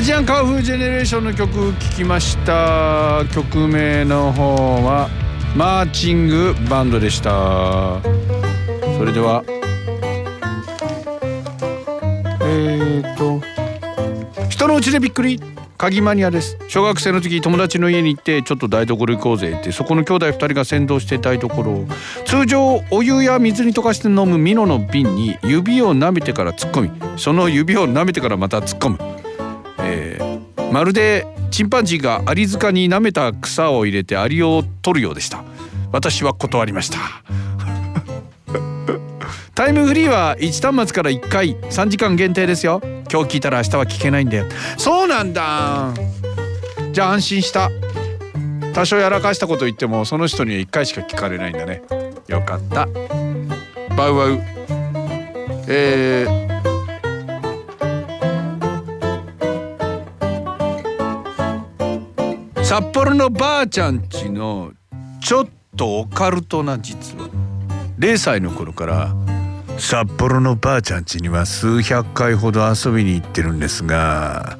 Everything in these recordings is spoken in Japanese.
アジアンカーフージェネレーションの曲聴きました。曲名の方はマーチングバンドでした。それではえーと人のうちでびっくり。鍵マニアです。小学生の時友達の家に行ってちょっと台所行こうぜって。そこの兄弟2人が先導して台所を。通常お湯や水に溶かして飲むミノの瓶に指を舐めてから突っ込み。その指を舐めてからまた突っ込む、まるでチンパンジーがアリ塚に舐めた草を入れてアリを取るようでした。私は断りました。タイムフリーは1端末から1回3時間限定ですよ。今日聞いたら明日は聞けないんだよ。そうなんだ。じゃあ安心した。多少やらかしたこと言ってもその人には1回しか聞かれないんだね。よかった。バウワウ。えー、札幌のばあちゃんちのちょっとオカルトな実は0歳の頃から札幌のばあちゃん家には数百回ほど遊びに行ってるんですが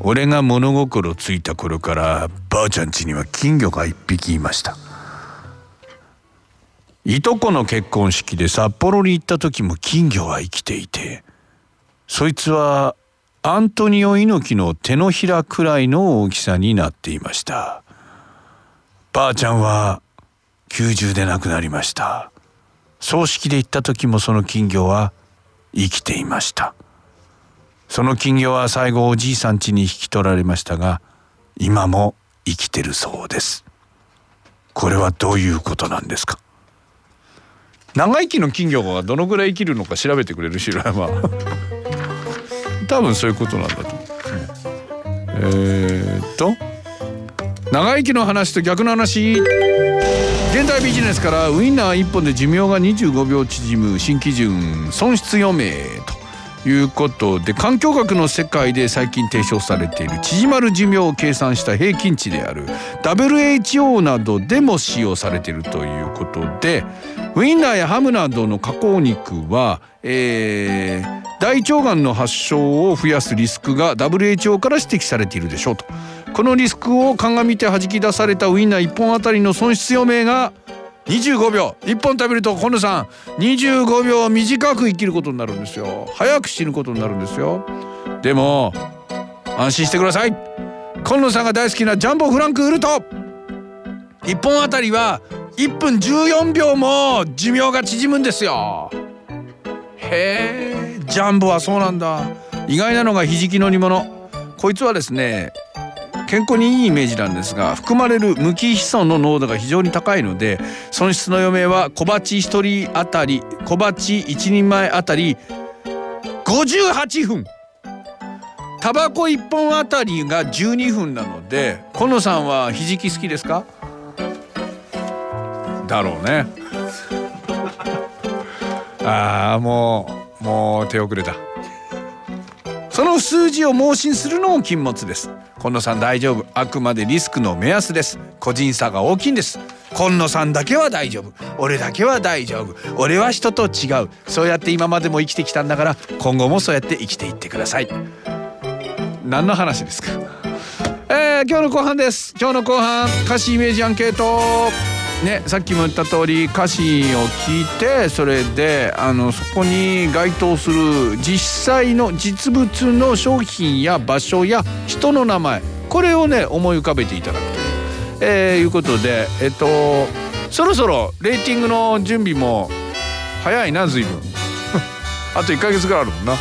俺が物心ついた頃からばあちゃん家には金魚が一匹いました。いとこの結婚式で札幌に行った時も金魚は生きていてそいつはアントニオ猪木の手のひらくらいの大きさになっていました。ばあちゃんは90で亡くなりました。葬式で行った時もその金魚は生きていました。その金魚は最後おじいさん家に引き取られましたが今も生きてるそうです。これはどういうことなんですか？長生きの金魚がどのぐらい生きるのか調べてくれる？白山。多分そういうことなんだと思う、えー、っと長生きの話と逆の話。現代ビジネスからウインナー1本で寿命が25秒縮む新基準損失余命ということで環境学の世界で最近提唱されている縮まる寿命を計算した平均値である。WHO などでも使用されているということでウインナーやハムなどの加工肉は、えー、大腸がんの発症を増やすリスクが WHO から指摘されているでしょうと。このリスクを鑑みて弾き出されたウインナー1本あたりの損失余命が25秒。1本食べると今野さん25秒短く生きることになるんですよ。早く死ぬことになるんですよ。でも安心してください。今野さんが大好きなジャンボフランクウルト。1本あたりは1分14秒も寿命が縮むんですよ。へえジャンボはそうなんだ。意外なのがひじきの煮物。こいつはですね健康にいいイメージなんですが含まれる無機ヒ素の濃度が非常に高いので損失の余命は小鉢1人あたり小鉢1人前あたり58分。タバコ1本あたりが12分なので今野さんはひじき好きですか？だろうね。ああもうもう手遅れだ。その数字を盲信するのも禁物です。今野さん大丈夫。あくまでリスクの目安です。個人差が大きいんです。今野さんだけは大丈夫。俺だけは大丈夫。俺は人と違う。そうやって今までも生きてきたんだから今後もそうやって生きていってください。何の話ですか？えー、今日の後半です。今日の後半歌詞イメージアンケート。ね、さっきも言った通り歌詞を聞いてそれであのそこに該当する実際の実物の商品や場所や人の名前これをね思い浮かべていただくと。いう、えー、いうことでえっとそろそろレーティングの準備も早いな随分。あと1ヶ月ぐらいあるもんな、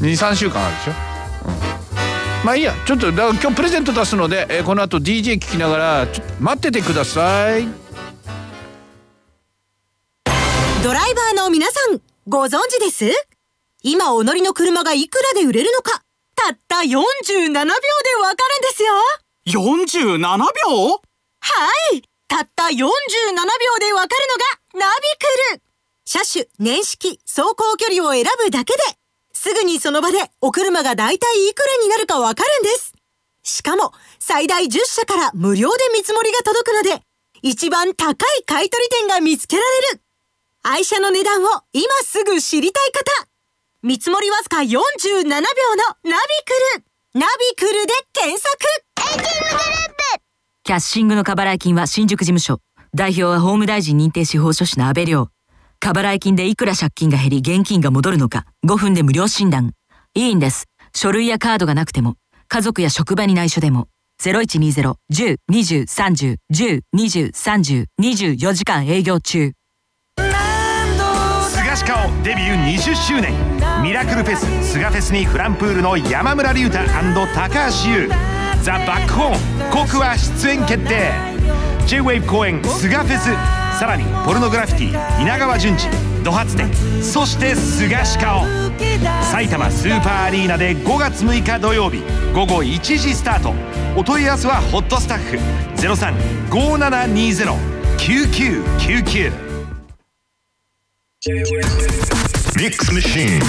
うん、23週間あるでしょ。まあいいやちょっとだ今日プレゼント出すので、えー、この後 DJ 聞きながらちょ待っててください。ドライバーの皆さんご存知です？今お乗りの車がいくらで売れるのか。たった47秒でわかるんですよ。47秒？はい。たった47秒でわかるのがナビクル。車種、年式、走行距離を選ぶだけですぐにその場でお車がだいたいいくらになるかわかるんです。しかも、最大10社から無料で見積もりが届くので、一番高い買取店が見つけられる。愛車の値段を今すぐ知りたい方。見積もりわずか47秒のナビクル。ナビクルで検索キャッシングの過払い金は新宿事務所。代表は法務大臣認定司法書士の安倍亮。過払い金でいくら借金が減り現金が戻るのか。5分で無料診断。いいんです。書類やカードがなくても。家族や職場に内緒でも。0120-10-20-30-10-20-30-24時間営業中。菅氏顔デビュー20周年ミラクルフェス菅フェスにフランプールの山村隆太高橋優ザ・バックホーンコクは出演決定 J-WAVE 公演菅フェスさらにポルノグラフィティ稲川淳二ド発展そして菅氏顔。埼玉スーパーアリーナで5月6日土曜日午後1時スタート。お問い合わせはホットスタッフ0357209999ミックスマシーン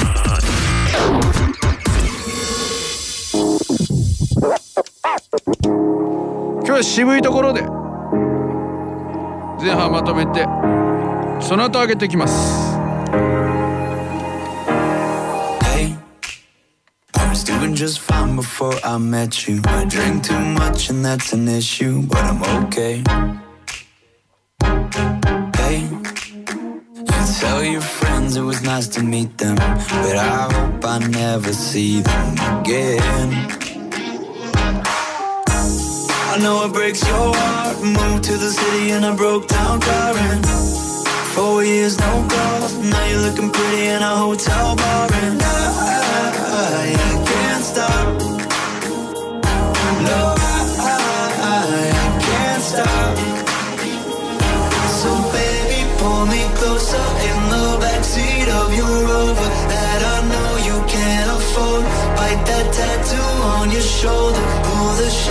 今日は渋いところで前半まとめてその後上げていきます doing just fine before I met you. I drink too much and that's an issue, but I'm okay. Hey, you tell your friends it was nice to meet them, but I hope I never see them again. I know it breaks your heart. Moved to the city and I broke down crying. Four years no calls. Now you're looking pretty in a hotel bar, and I,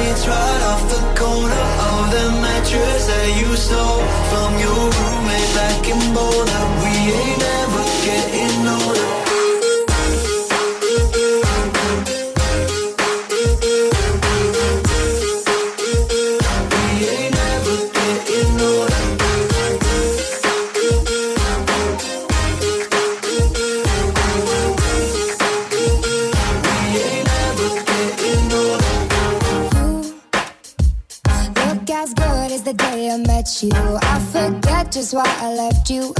sheets right off the corner of the mattress that you stole from your roommate forget why I left you.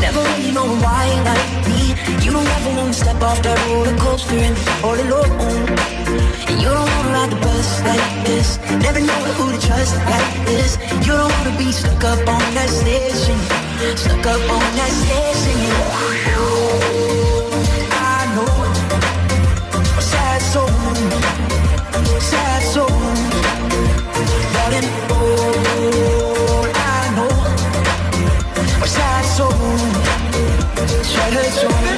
never really know why like me. You don't ever wanna step off that roller coaster and all alone. And you don't wanna ride the bus like this, never know who to trust like this. You don't wanna be stuck up on that station, stuck up on that station. Oh, It's only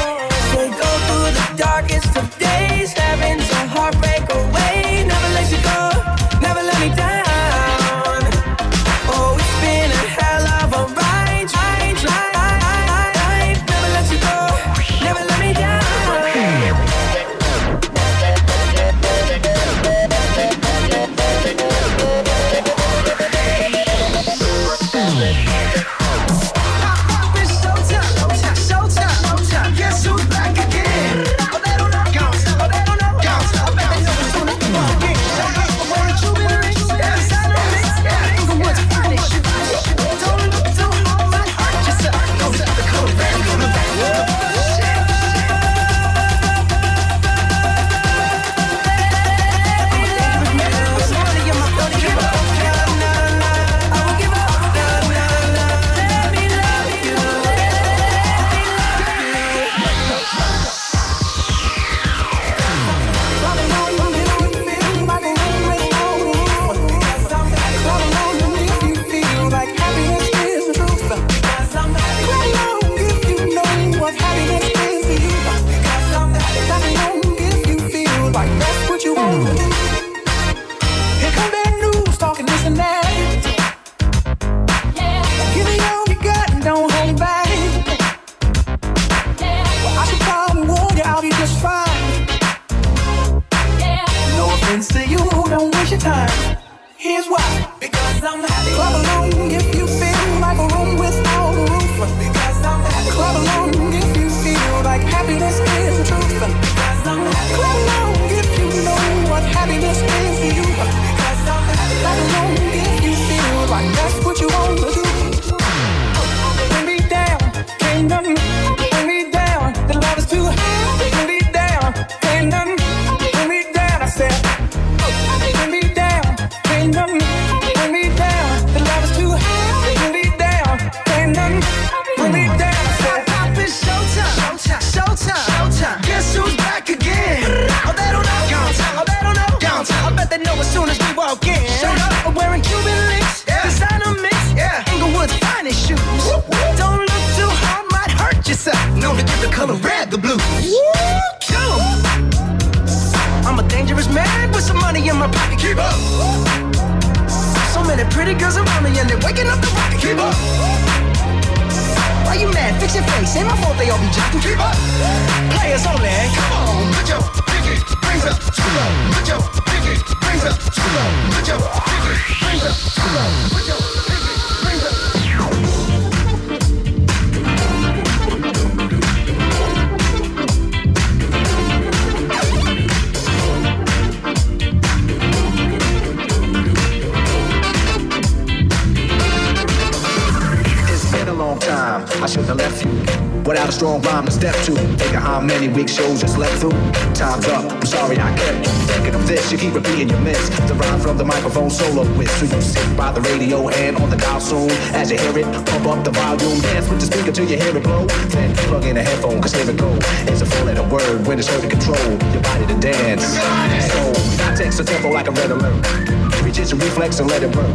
Strong rhyme to step to. Think how many weak shows you slept through. Time's up. I'm sorry I kept you thinking of this. You keep repeating your miss. The rhyme from the microphone solo with. So you sit by the radio and on the dial soon. As you hear it, pump up the volume. Dance with the speaker till you hear it blow. Then plug in a headphone, cause here it go. It's a full letter word when it's heard to control your body to dance. So, I text a tempo like a red alert. Reach a reflex and let it work.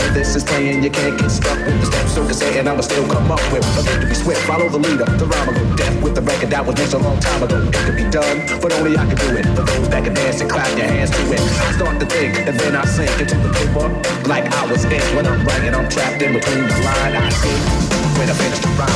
When this is playing, you can't get stuck with the steps. So saying I'ma still come up with a beat to be swift. Follow the leader, the rhyme will go deaf with the record that was mixed a long time ago. It could be done, but only I can do it. For those that can dance and clap your hands to it. I start to think, and then I sink into the paper like I was in. When I'm writing, I'm trapped in between the line I see. When I finish the rhyme,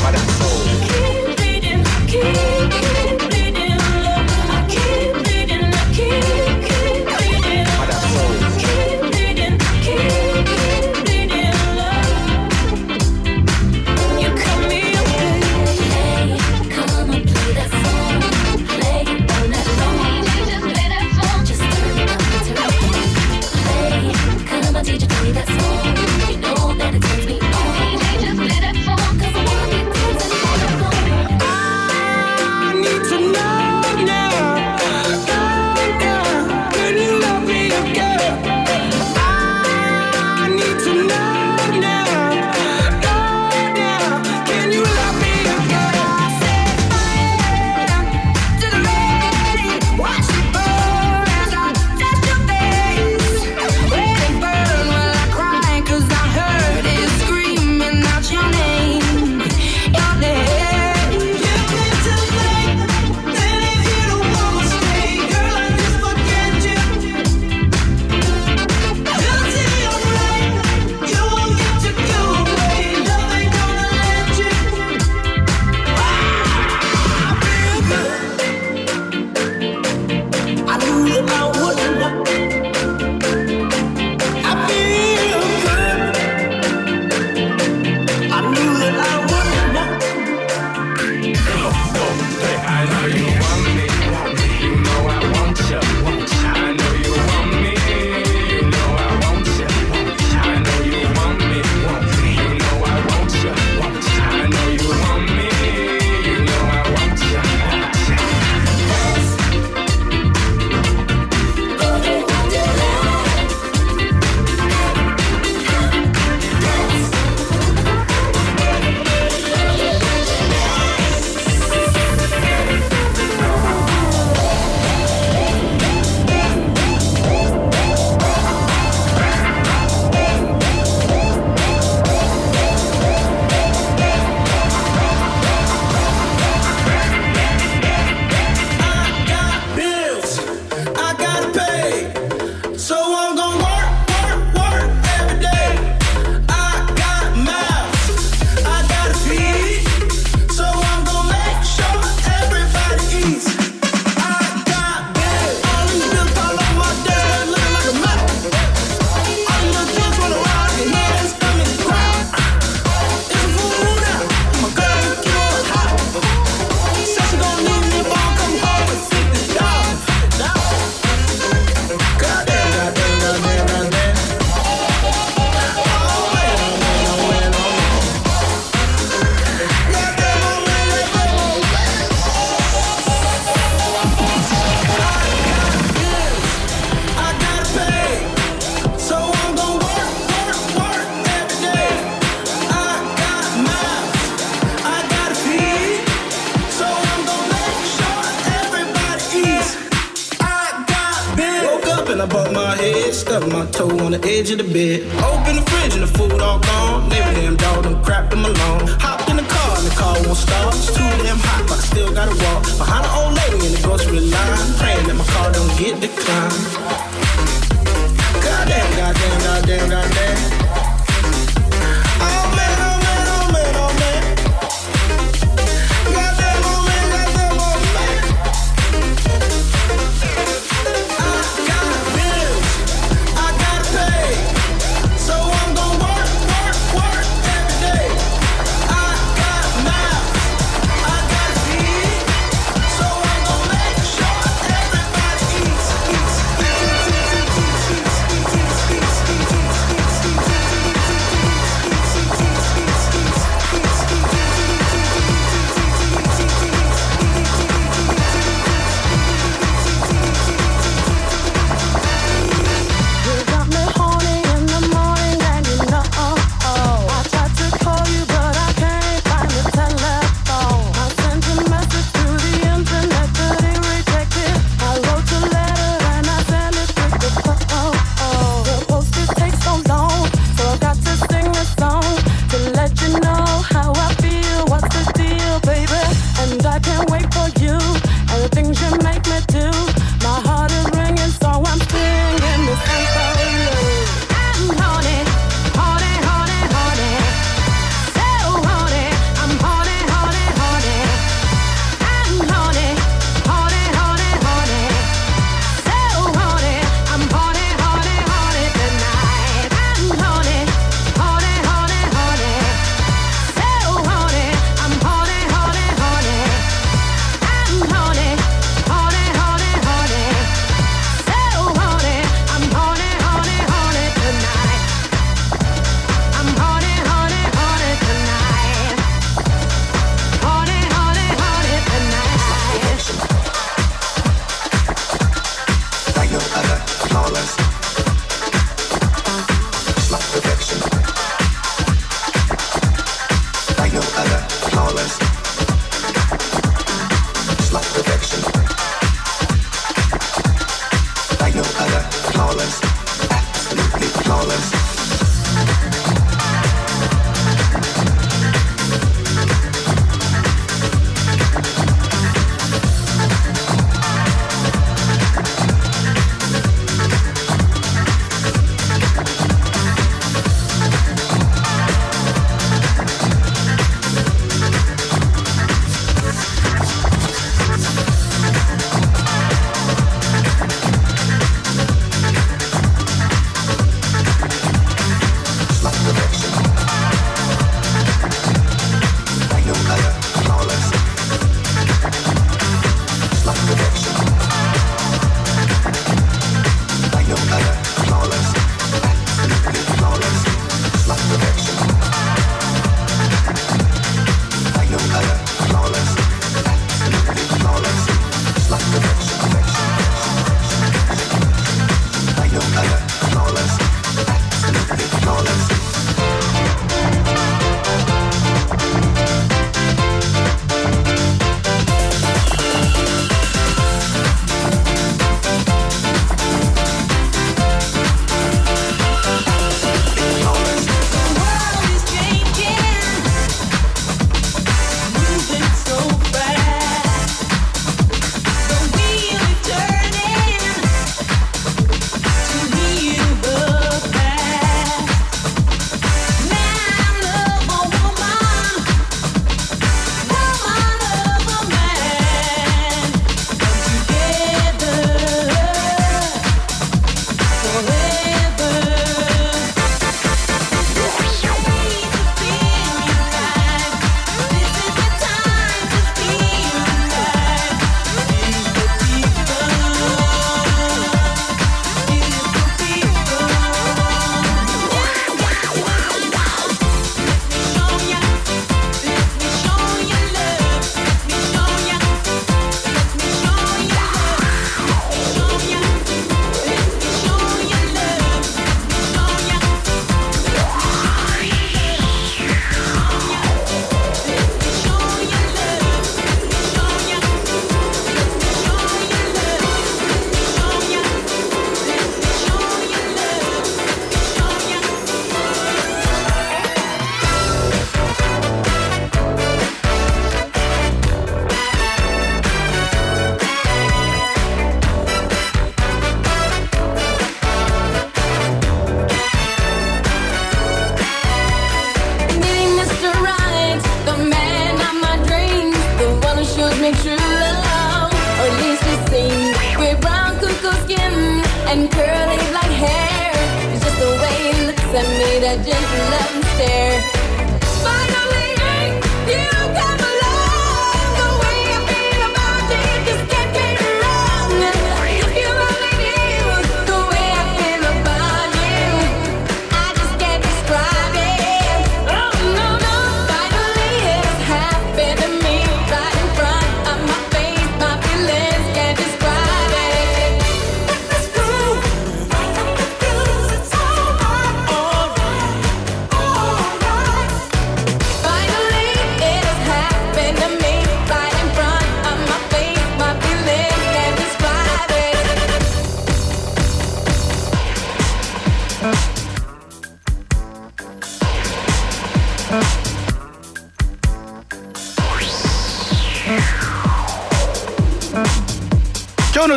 head, my toe on the edge of the bed. Open the fridge and the food all gone. Neighbor damn dog done crapped my lawn. Hopped in the car and the car won't start. It's too damn hot, but I still gotta walk behind an old lady in the grocery line, praying that my car don't get declined. Goddamn, goddamn, goddamn, goddamn.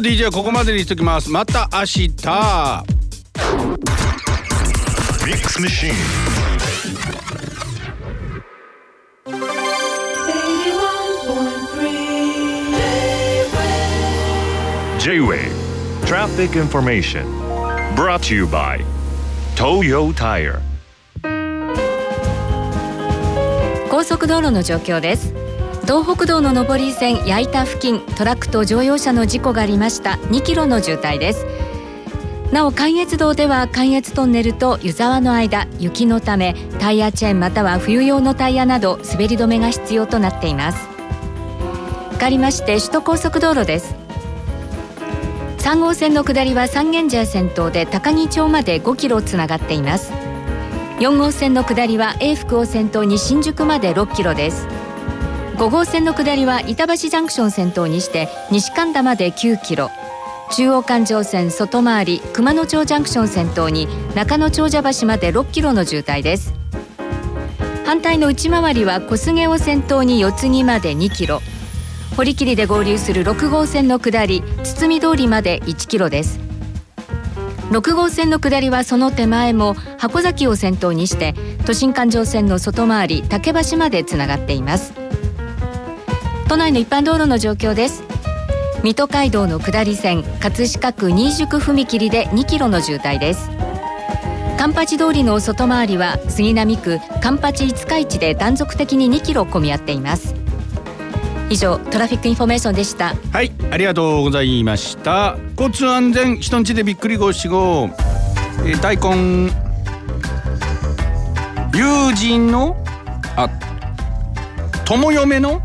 の DJ はここまでにしときますまた明日 Mix Machine. J-Wave Traffic Information Brought to you by Toyo Tire 高速道路の状況です東北道の上り線矢板付近トラックと乗用車の事故がありました。2キロの渋滞です。なお関越道では関越トンネルと湯沢の間雪のためタイヤチェーンまたは冬用のタイヤなど滑り止めが必要となっています。かわりまして首都高速道路です。3号線の下りは三軒茶屋先頭で高木町まで5キロつながっています。4号線の下りは永福を先頭に新宿まで6キロです。5号線の下りは板橋ジャンクション先頭にして西神田まで9キロ。中央環状線外回り熊野町ジャンクション先頭に中野長者橋まで6キロの渋滞です。反対の内回りは小菅を先頭に四つ木まで2キロ。堀切で合流する6号線の下り堤通りまで1キロです。6号線の下りはその手前も箱崎を先頭にして都心環状線の外回り竹橋までつながっています。都内の一般道路の状況です。水戸街道の下り線葛飾区新宿踏切で2キロの渋滞です。カンパチ通りの外回りは杉並区カンパチ五日市で断続的に2キロ混み合っています。以上トラフィックインフォメーションでした。はいありがとうございました。交通安全人んちでびっくりごしごえー大根。友人のあ友嫁の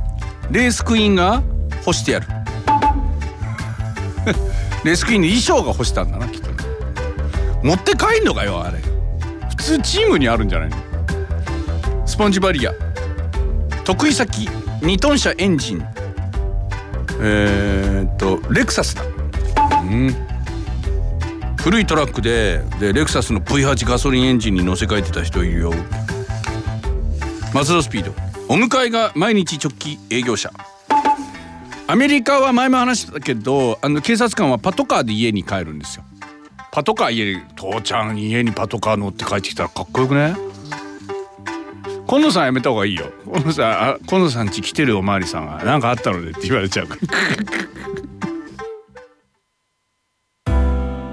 レースクイーンが干してやる。レースクイーンの衣装が干したんだなきっと持って帰んのかよあれ。普通チームにあるんじゃないの？スポンジバリア。得意先。2トン車エンジン。えー、っとレクサスだ。うん。古いトラックででレクサスの V8 ガソリンエンジンに乗せ替えてた人いるよ。マツダスピード。お迎えが毎日直帰営業車アメリカは前も話したけどあの警察官はパトカーで家に帰るんですよ。パトカー家に父ちゃん家にパトカー乗って帰ってきたらかっこよくね？今野さんやめた方がいいよ。今野さんあ今野さん家来てるおまわりさんが何かあったのでって言われちゃう。から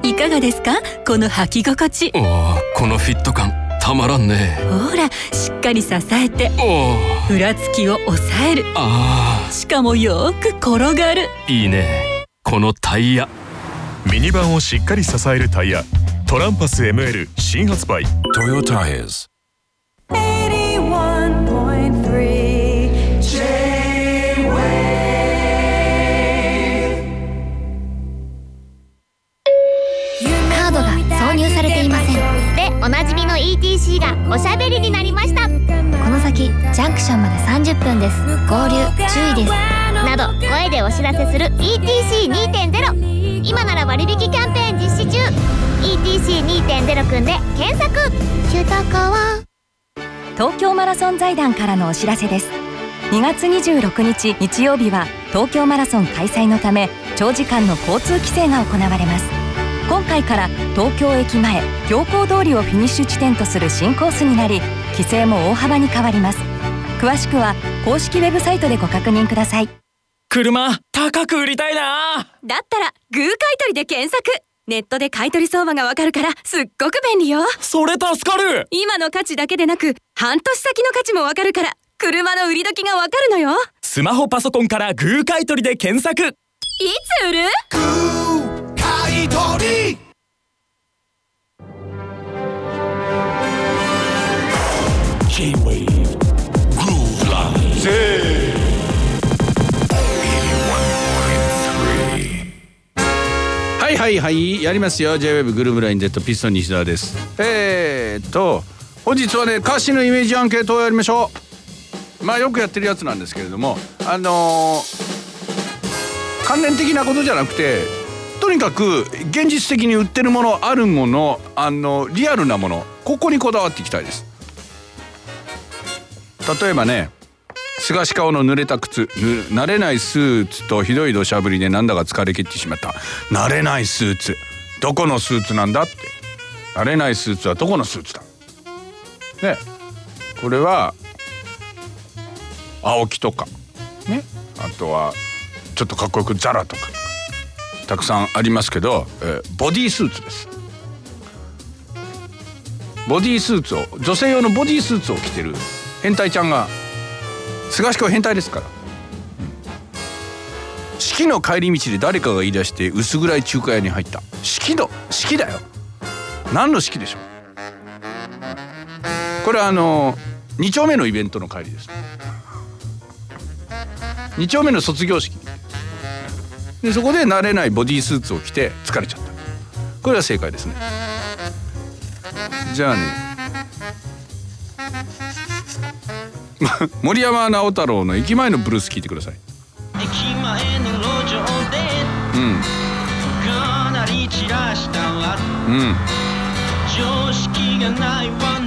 いかがですか？この履き心地。おーこのフィット感たまらんね。ほらしっかり支えて。おふらつきを抑える。あしかもよーく転がる。いいね。このタイヤ。ミニバンをしっかり支えるタイヤ。トランパス ML 新発売。トヨタイズおしゃべりになりました。この先ジャンクションまで30分です。合流注意です。など声でお知らせする ETC2.0 今なら割引キャンペーン実施中。ETC2.0 くんで検索。東京マラソン財団からのお知らせです。2月26日日曜日は東京マラソン開催のため長時間の交通規制が行われます今回から東京駅前行幸通りをフィニッシュ地点とする新コースになり規制も大幅に変わります。詳しくは公式ウェブサイトでご確認ください。車高く売りたいな。だったらグー買取で検索。ネットで買取相場がわかるからすっごく便利よ。それ助かる。今の価値だけでなく半年先の価値もわかるから車の売り時がわかるのよ。スマホパソコンからグー買取で検索。いつ売る？買い取り J-Wave Groove Live. はいはいはいやりますよ。J-Wave グルーブライン Z ピストン西澤です。えー、っと本日はね歌詞のイメージアンケートをやりましょう。まあよくやってるやつなんですけれどもあのー関連的なことじゃなくてとにかく現実的に売ってるものあるものあのリアルなものここにこだわっていきたいです。例えばね菅氏顔の濡れた靴慣れないスーツとひどい土砂降りでなんだか疲れ切ってしまった。慣れないスーツ。どこのスーツなんだって。慣れないスーツはどこのスーツだ。ね。これは青木とか。ね。あとはちょっとかっこよくザラとか。たくさんありますけど、えーボディースーツです。ボディースーツを女性用のボディースーツを着てる変態ちゃんが菅氏顔変態ですから、うん。式の帰り道で誰かが言い出して薄暗い中華屋に入った。式の式だよ。何の式でしょう。これはあの2丁目のイベントの帰りです。2丁目の卒業式。でそこで慣れないボディースーツを着て疲れちゃった。これは正解ですね。じゃあね。森山直太朗の駅前のブルース聞いてください。駅前の路上でうん。かなり散らしたわ。うん。常識がないわ